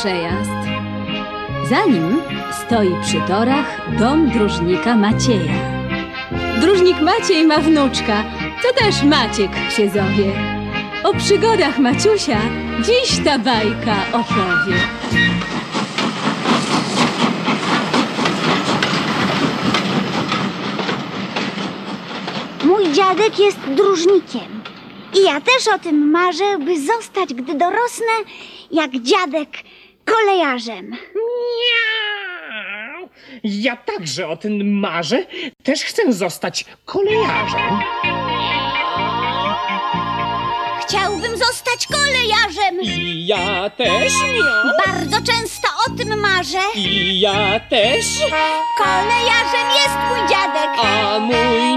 przejazd. Za nim stoi przy torach dom dróżnika Macieja. Dróżnik Maciej ma wnuczka, co też Maciek się zowie. O przygodach Maciusia dziś ta bajka opowie. Mój dziadek jest dróżnikiem. I ja też o tym marzę, by zostać, gdy dorosnę, jak dziadek, kolejarzem. Miau. Ja także o tym marzę. Też chcę zostać kolejarzem. Chciałbym zostać kolejarzem. I ja też miał. Bardzo często o tym marzę. I ja też. Kolejarzem jest mój dziadek. A mój nie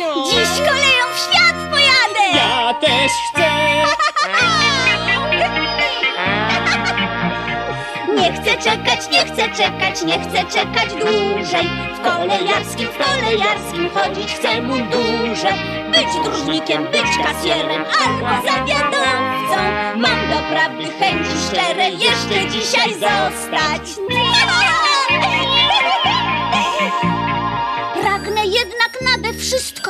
miał. Dziś koleją w świat pojadę. Ja też chcę. chcę czekać, nie chcę czekać, nie chcę czekać dłużej. W kolejarskim, w kolejarskim chodzić chcę mundurze. Być dróżnikiem, być kasjerem albo zawiadowcą. Mam doprawdy chęci szczere jeszcze dzisiaj zostać.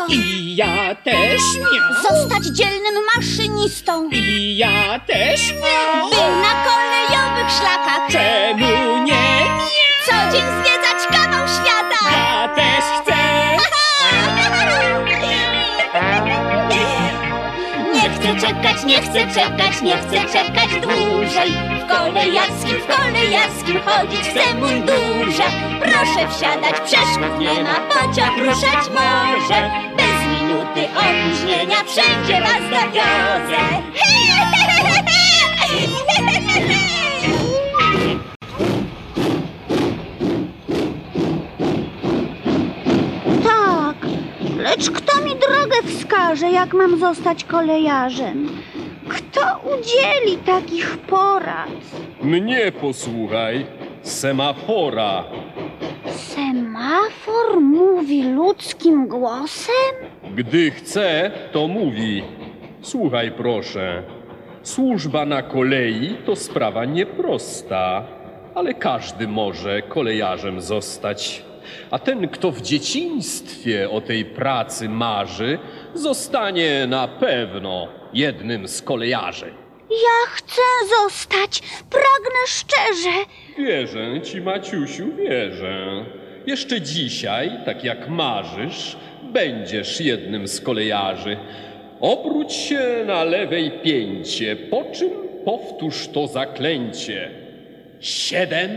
I ja też miał. zostać dzielnym maszynistą. I ja też miał. By na kolejowych szlakach Czemu nie miał? co dzień zwiedzać kawał świata. Ja też chcę. Chcę czekać, nie chcę czekać, nie chcę czekać dłużej. W kolejarskim, w kolejarskim chodzić chcę mundurze. Proszę wsiadać, przeszkód nie ma, pociąg ruszać może. Bez minuty opóźnienia wszędzie was zawiozę. drogę wskaże, jak mam zostać kolejarzem? Kto udzieli takich porad? Mnie posłuchaj, semafora. Semafor mówi ludzkim głosem? Gdy chce, to mówi. Słuchaj proszę. Służba na kolei to sprawa nieprosta, ale każdy może kolejarzem zostać. A ten, kto w dzieciństwie o tej pracy marzy, zostanie na pewno jednym z kolejarzy. Ja chcę zostać, pragnę szczerze. Wierzę ci, Maciusiu, wierzę. Jeszcze dzisiaj, tak jak marzysz, będziesz jednym z kolejarzy. Obróć się na lewej pięcie, po czym powtórz to zaklęcie. Siedem,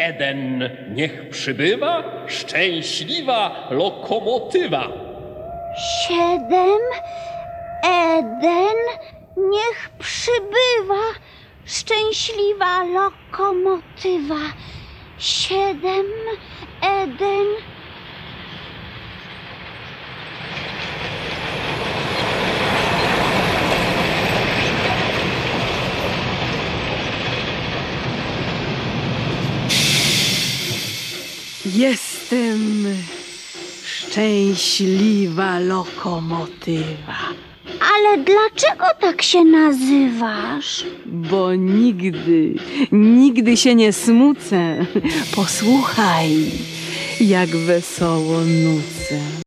Eden, niech przybywa szczęśliwa lokomotywa. Siedem, Eden, niech przybywa szczęśliwa lokomotywa. Siedem, Eden. Jestem szczęśliwa lokomotywa, Ale dlaczego tak się nazywasz? bo nigdy, nigdy się nie smucę. Posłuchaj, jak wesoło nucę.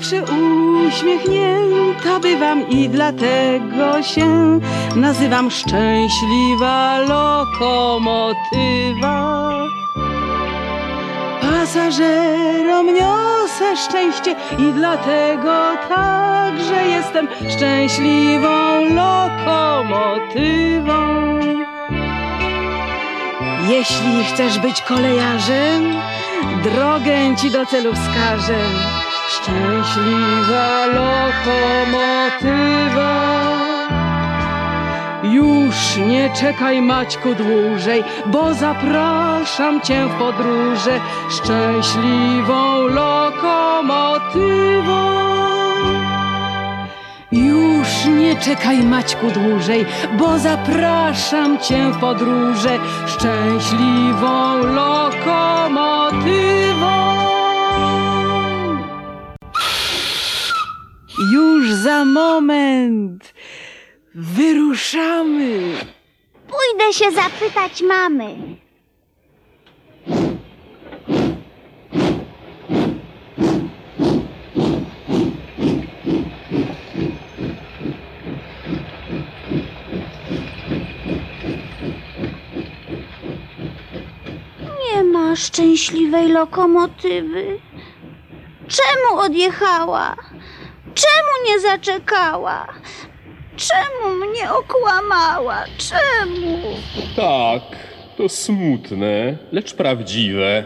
Zawsze uśmiechnięta bywam i dlatego się nazywam szczęśliwa lokomotywa. Pasażerom niosę szczęście i dlatego także jestem szczęśliwą lokomotywą. Jeśli chcesz być kolejarzem, drogę ci do celu wskażę. Szczęśliwa lokomotywa. Już nie czekaj Maćku dłużej, bo zapraszam cię w podróże szczęśliwą lokomotywą. Już nie czekaj Maćku dłużej, bo zapraszam cię w podróże szczęśliwą lokomotywą. Wyruszamy! Pójdę się zapytać mamy. Nie ma szczęśliwej lokomotywy. Czemu odjechała? Czemu nie zaczekała? Czemu mnie okłamała? Czemu? Tak, to smutne, lecz prawdziwe.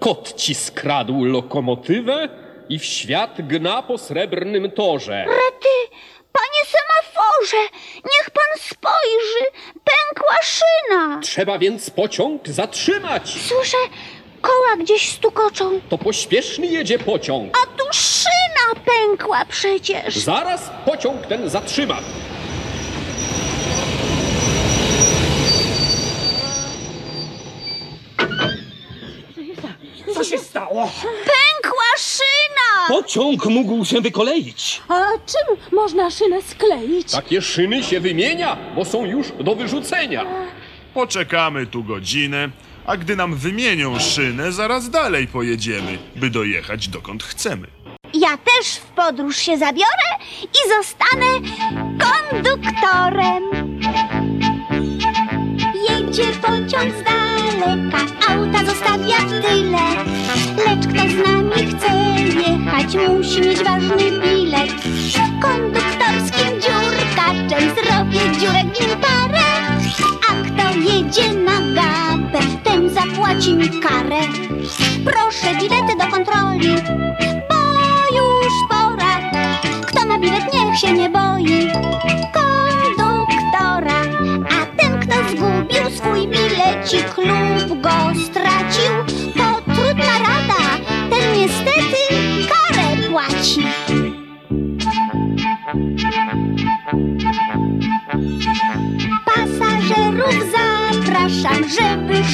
Kot ci skradł lokomotywę i w świat gna po srebrnym torze. Rety, panie semaforze, niech pan spojrzy, pękła szyna. Trzeba więc pociąg zatrzymać. Słyszę, koła gdzieś stukoczą, To pośpieszny jedzie pociąg. a tu szyna pękła przecież. Zaraz pociąg ten zatrzyma. Co się stało? Pękła szyna! Pociąg mógł się wykoleić. A czym można szynę skleić? Takie szyny się wymienia, bo są już do wyrzucenia. Poczekamy tu godzinę, a gdy nam wymienią szynę, zaraz dalej pojedziemy, by dojechać dokąd chcemy. Ja też w podróż się zabiorę i zostanę konduktorem. Jedzie pociąg z daleka, auta zostawia w tyle. Lecz kto z nami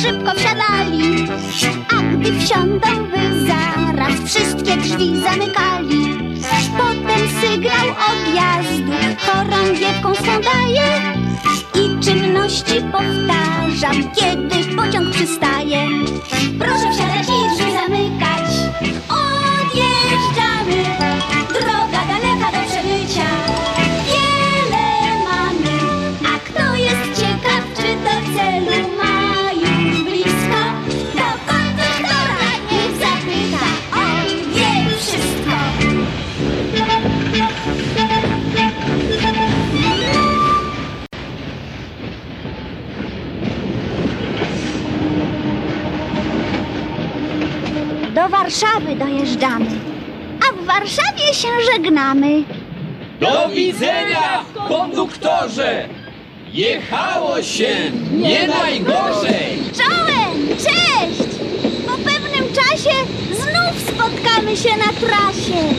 szybko wsiadali. A gdy wsiądą, by zaraz wszystkie drzwi zamykali. Potem sygnał odjazdu chorągiewką swą daje i czynności powtarzam, kiedy A w Warszawie się żegnamy. Do widzenia, konduktorze! Jechało się nie najgorzej! Czołem! Cześć! Po pewnym czasie znów spotkamy się na trasie.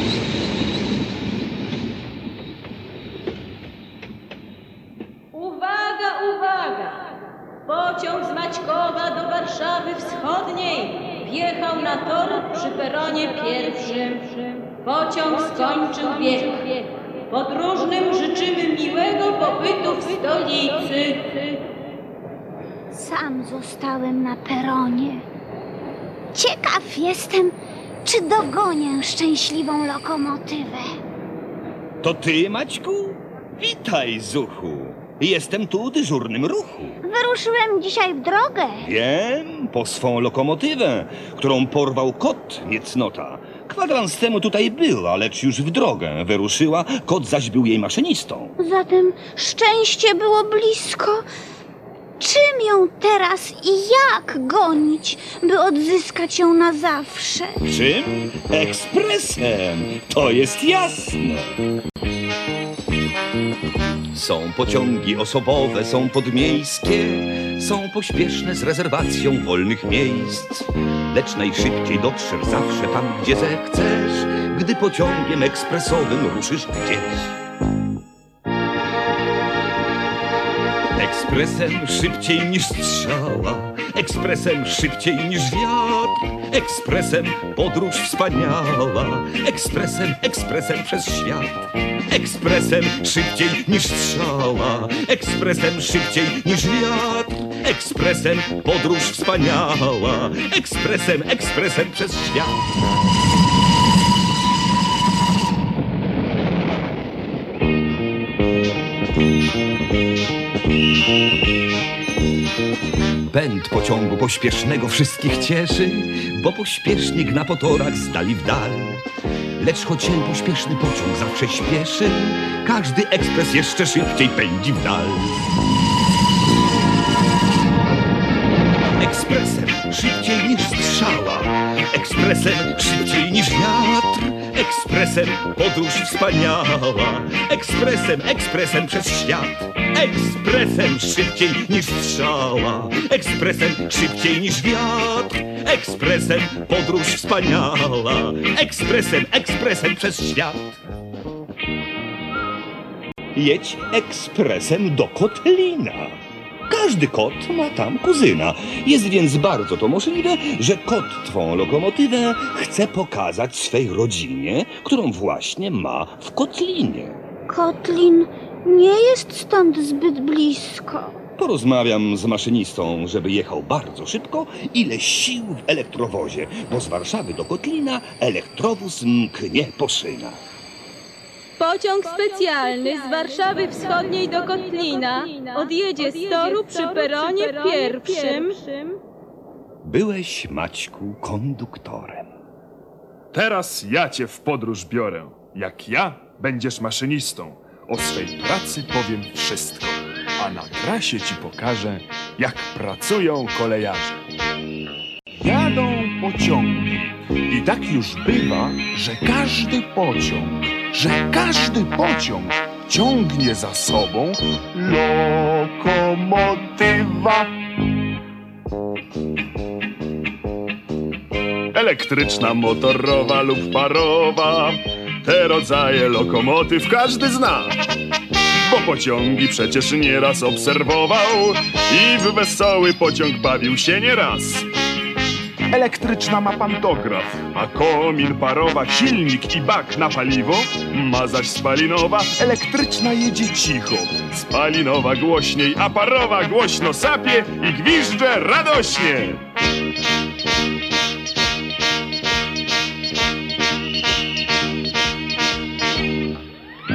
Uwaga, uwaga! Pociąg z Maćkowa do Warszawy Wschodniej wjechał na tor przy peronie pierwszym. Pociąg skończył bieg. Podróżnym życzymy miłego pobytu w stolicy. Sam zostałem na peronie. Ciekaw jestem, czy dogonię szczęśliwą lokomotywę. To ty, Maćku? Witaj, Zuchu. Jestem tu dyżurnym ruchu. Wyruszyłem dzisiaj w drogę. Wiem, po swą lokomotywę, którą porwał kot niecnota. Kwadrans temu tutaj była, lecz już w drogę wyruszyła, kot zaś był jej maszynistą. Zatem szczęście było blisko. Czym ją teraz i jak gonić, by odzyskać ją na zawsze? Czym? Ekspresem! To jest jasne. Są pociągi osobowe, są podmiejskie, są pośpieszne z rezerwacją wolnych miejsc. Lecz najszybciej dotrzesz zawsze tam, gdzie zechcesz, gdy pociągiem ekspresowym ruszysz gdzieś. Ekspresem szybciej niż strzała ekspresem szybciej niż wiatr. Ekspresem podróż wspaniała, ekspresem, ekspresem przez świat. Ekspresem szybciej niż strzała, ekspresem szybciej niż wiatr. Ekspresem podróż wspaniała, ekspresem, ekspresem przez świat. Pęd pociągu pośpiesznego wszystkich cieszy, bo pośpiesznik na potorach zdali w dal. Lecz choć się pośpieszny pociąg zawsze śpieszy, każdy ekspres jeszcze szybciej pędzi w dal. Ekspresem szybciej niż strzała, ekspresem szybciej niż wiatr, ekspresem podróż wspaniała, ekspresem, ekspresem przez świat, ekspresem szybciej niż strzała, ekspresem szybciej niż wiatr, ekspresem podróż wspaniała, ekspresem, ekspresem przez świat. Jedź ekspresem do Kotlina. Każdy kot ma tam kuzyna. Jest więc bardzo to możliwe, że kot twą lokomotywę chce pokazać swej rodzinie, którą właśnie ma w Kotlinie. Kotlin nie jest stąd zbyt blisko. Porozmawiam z maszynistą, żeby jechał bardzo szybko, ile sił w elektrowozie, bo z Warszawy do Kotlina elektrowóz mknie po szynach. Pociąg specjalny z Warszawy Wschodniej do Kotlina odjedzie z toru przy peronie pierwszym. Byłeś, Maćku, konduktorem. Teraz ja cię w podróż biorę. Jak ja będziesz maszynistą. O swej pracy powiem wszystko, a na trasie ci pokażę, jak pracują kolejarze. Jadą pociągi i tak już bywa, że każdy pociąg, że każdy pociąg ciągnie za sobą lokomotywa. Elektryczna, motorowa lub parowa. Te rodzaje lokomotyw każdy zna. Bo pociągi przecież nieraz obserwował i w wesoły pociąg bawił się nieraz. Elektryczna ma pantograf, a komin, parowa, silnik i bak na paliwo. Ma zaś spalinowa, elektryczna jedzie cicho. Spalinowa głośniej, a parowa głośno sapie i gwizdże radośnie.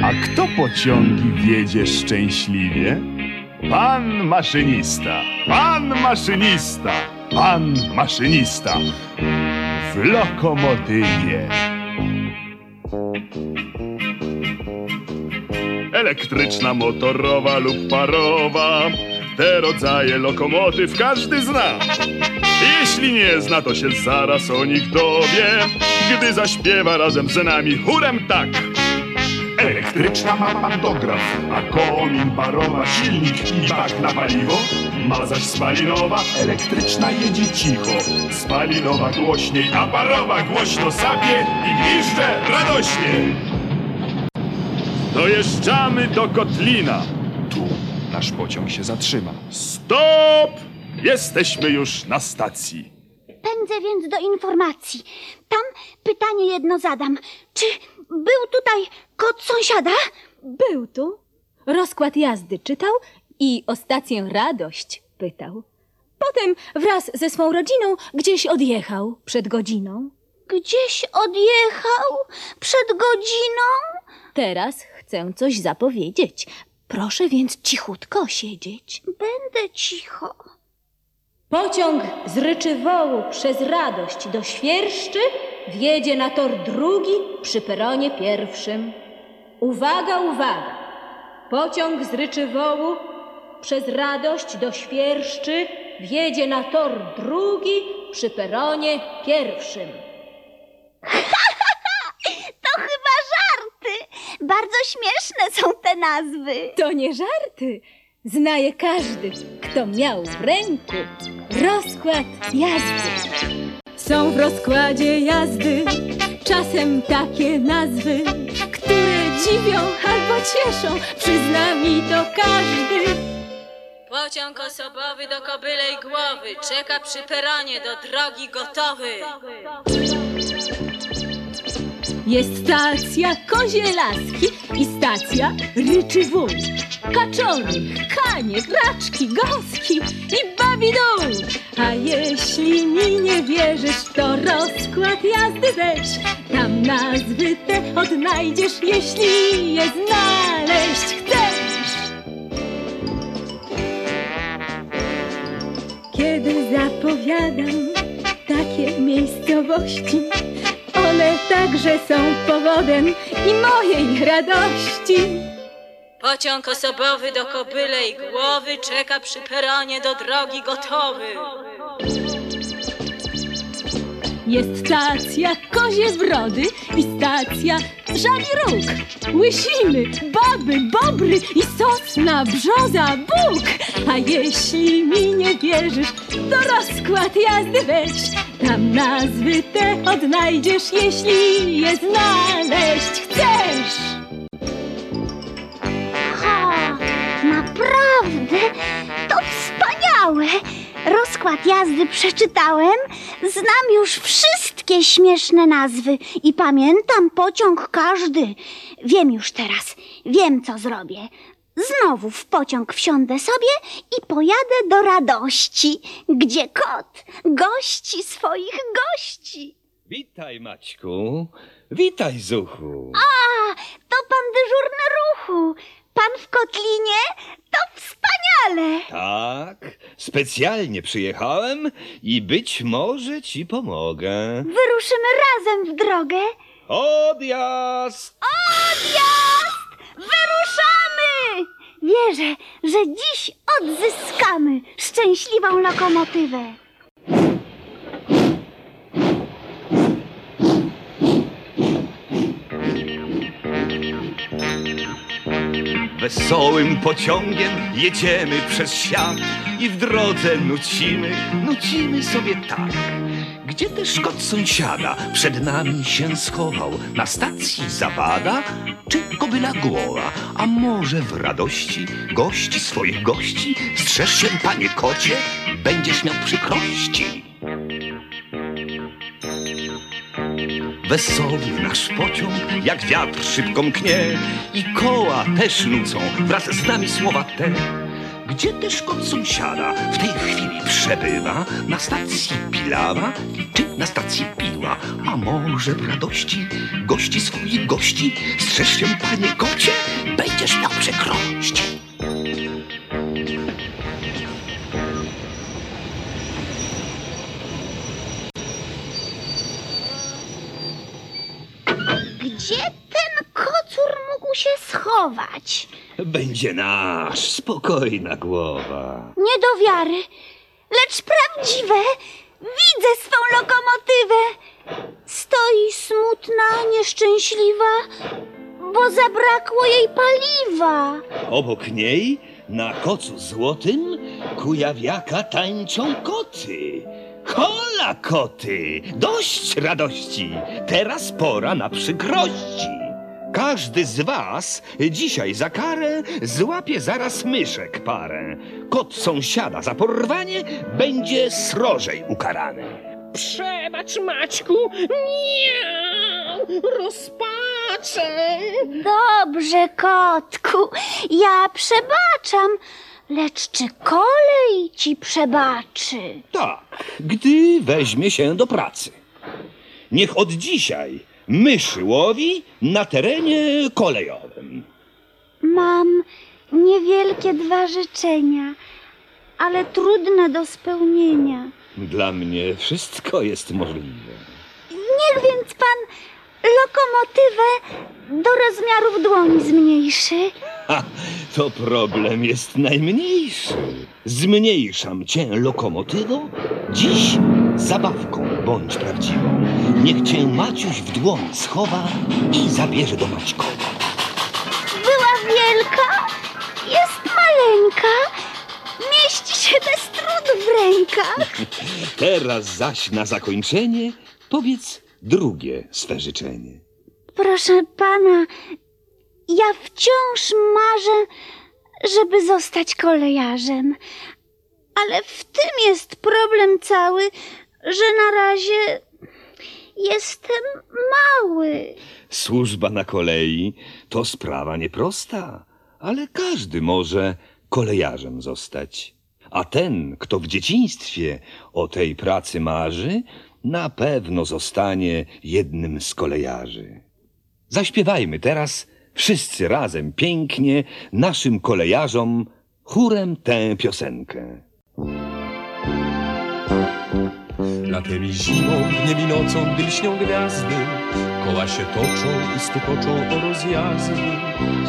A kto pociągi wiedzie szczęśliwie? Pan maszynista, pan maszynista, pan maszynista w lokomotywie. Elektryczna, motorowa lub parowa, te rodzaje lokomotyw każdy zna. Jeśli nie zna, to się zaraz o nich dowie, gdy zaśpiewa razem z nami chórem tak. Elektryczna ma pantograf, a komin, parowa, silnik i bak na paliwo. Ma zaś spalinowa, elektryczna jedzie cicho. Spalinowa głośniej, a parowa głośno sapie i gwizdże radośnie. Dojeżdżamy do Kotlina. Tu nasz pociąg się zatrzyma. Stop! Jesteśmy już na stacji. Pędzę więc do informacji. Tam pytanie jedno zadam. Czy był tutaj kot sąsiada? Był tu, rozkład jazdy czytał i o stację Radość pytał. Potem wraz ze swą rodziną gdzieś odjechał przed godziną. Gdzieś odjechał przed godziną? Teraz chcę coś zapowiedzieć. Proszę więc cichutko siedzieć. Będę cicho. Pociąg z Ryczywołu przez Radość do Świerszczy wjedzie na tor drugi przy peronie pierwszym. Uwaga, uwaga! Pociąg z Ryczywołu przez Radość do Świerszczy wjedzie na tor drugi przy peronie pierwszym. To chyba żarty. Bardzo śmieszne są te nazwy. To nie żarty. Zna je każdy, kto miał w ręku rozkład jazdy. Są w rozkładzie jazdy czasem takie nazwy, które dziwią albo cieszą, przyzna mi to każdy. Pociąg osobowy do kobylej głowy czeka przy peronie do drogi gotowy. Jest stacja Kozie Laski i stacja Ryczy Wół. Kaczory, kanie, raczki, gąski i babidół. A jeśli mi nie wierzysz, to rozkład jazdy weź. Tam nazwy te odnajdziesz, jeśli je znaleźć Kiedy zapowiadam takie miejscowości, one także są powodem i mojej radości. Pociąg osobowy do kobylej głowy czeka przy peronie do drogi gotowy. Jest stacja Kozie Zbrody i stacja Żali Róg. Łysiny, baby, bobry i sosna, brzoza, bóg. A jeśli mi nie wierzysz, to rozkład jazdy weź. Tam nazwy te odnajdziesz, jeśli je znaleźć chcesz. Ha, naprawdę? To wspaniałe! Rozkład jazdy przeczytałem, znam już wszystkie śmieszne nazwy i pamiętam pociąg każdy. Wiem już teraz, wiem co zrobię. Znowu w pociąg wsiądę sobie i pojadę do radości, gdzie kot gości swoich gości. Witaj, Maćku. Witaj, Zuchu. A, to pan dyżurny ruchu. Pan w Kotlinie? To wspaniale! Tak, specjalnie przyjechałem i być może ci pomogę. Wyruszymy razem w drogę. Odjazd! Odjazd! Wyruszamy! Wierzę, że dziś odzyskamy szczęśliwą lokomotywę. Wesołym pociągiem jedziemy przez świat i w drodze nucimy, nucimy sobie tak. Gdzie też kot sąsiada przed nami się schował? Na stacji zawada czy kobyla głowa? A może w radości gości swoich gości? Strzeż się, panie kocie, będziesz miał przykrości. Wesoły nasz pociąg, jak wiatr szybko mknie i koła też nucą wraz z nami słowa te. Gdzie też kot sąsiada w tej chwili przebywa? Na stacji Pilawa czy na stacji Piła? A może w radości gości swoich gości? Strzeż się, panie kocie, będziesz miał przekrości. Gdzie ten kocur mógł się schować? Będzie nasz, spokojna głowa. Nie do wiary, lecz prawdziwe. Widzę swą lokomotywę. Stoi smutna, nieszczęśliwa, bo zabrakło jej paliwa. Obok niej, na kocu złotym, kujawiaka tańczą koty. Hola, koty! Dość radości! Teraz pora na przykrości. Każdy z was dzisiaj za karę złapie zaraz myszek parę. Kot sąsiada za porwanie będzie srożej ukarany. Przebacz, Maćku. Nie, rozpaczę. Dobrze, kotku, ja przebaczam, lecz czy kolej ci przebaczy? Tak, gdy weźmie się do pracy. Niech od dzisiaj myszy łowi na terenie kolejowym. Mam niewielkie dwa życzenia, ale trudne do spełnienia. Dla mnie wszystko jest możliwe. Niech więc pan lokomotywę do rozmiarów dłoni zmniejszy. Ha, to problem jest najmniejszy. Zmniejszam cię lokomotywą, dziś zabawką bądź prawdziwą. Niech cię Maciuś w dłoń schowa i zabierze do Maćkowa. Była wielka, jest maleńka, mieści się bez trudu w rękach. Teraz zaś na zakończenie powiedz drugie swe życzenie. Proszę pana, ja wciąż marzę, żeby zostać kolejarzem. Ale w tym jest problem cały, że na razie jestem mały. Służba na kolei to sprawa nieprosta, ale każdy może kolejarzem zostać. A ten, kto w dzieciństwie o tej pracy marzy, na pewno zostanie jednym z kolejarzy. Zaśpiewajmy teraz wszyscy razem pięknie naszym kolejarzom chórem tę piosenkę. Latem i zimą, dniem i nocą, gdy lśnią gwiazdy, koła się toczą i stukoczą o rozjazdy.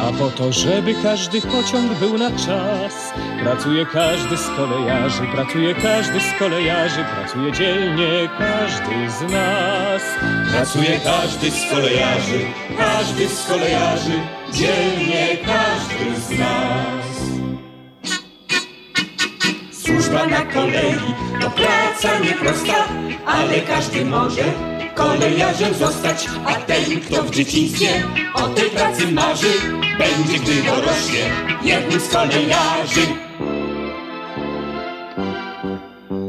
A po to, żeby każdy pociąg był na czas, pracuje każdy z kolejarzy, pracuje każdy z kolejarzy, pracuje dzielnie każdy z nas. Pracuje każdy z kolejarzy, każdy z kolejarzy, dzielnie każdy z nas. Służba na kolei to praca nieprosta, ale każdy może kolejarzem zostać. A ten, kto w dzieciństwie o tej pracy marzy, będzie, gdy dorośnie, jednym z kolejarzy.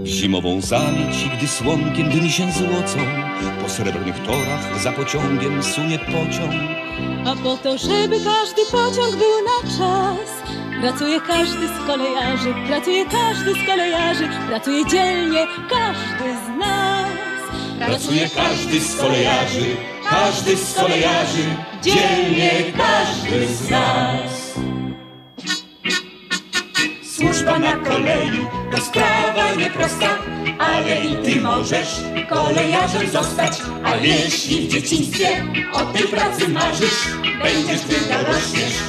Zimową zamieć, gdy słonkiem dni się złocą, po srebrnych torach za pociągiem sunie pociąg. A po to, żeby każdy pociąg był na czas, pracuje każdy z kolejarzy, pracuje każdy z kolejarzy, pracuje dzielnie każdy z nas. Pracuje każdy z kolejarzy, każdy z kolejarzy, dzielnie każdy z nas. Służba na kolei to sprawa nieprosta, ale i ty możesz kolejarzem zostać. A jeśli w dzieciństwie o tej pracy marzysz, będziesz gdy dorośniesz,